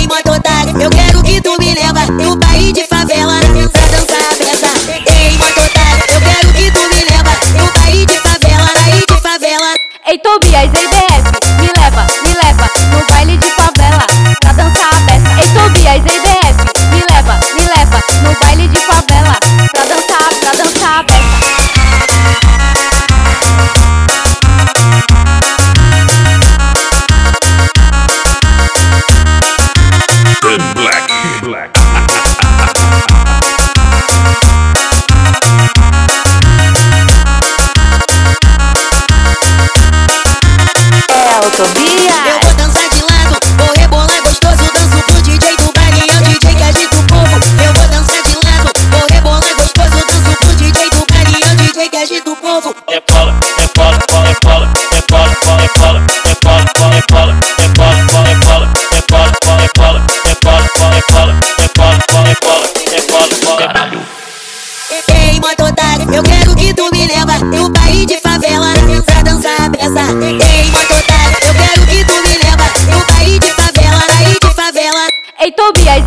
tem mó. Eu quero que tu me leva no um país de favela pra dançar a beça. Tem mó. Eu quero que tu me leva no um país de favela, país de favela. Ei, Tobias, a ideia Eu quero que tu me leva pro país de favela pra dançar a peça. Ei, Macotá, eu quero que tu me leva pro país de favela, país de favela. Ei, Tobias,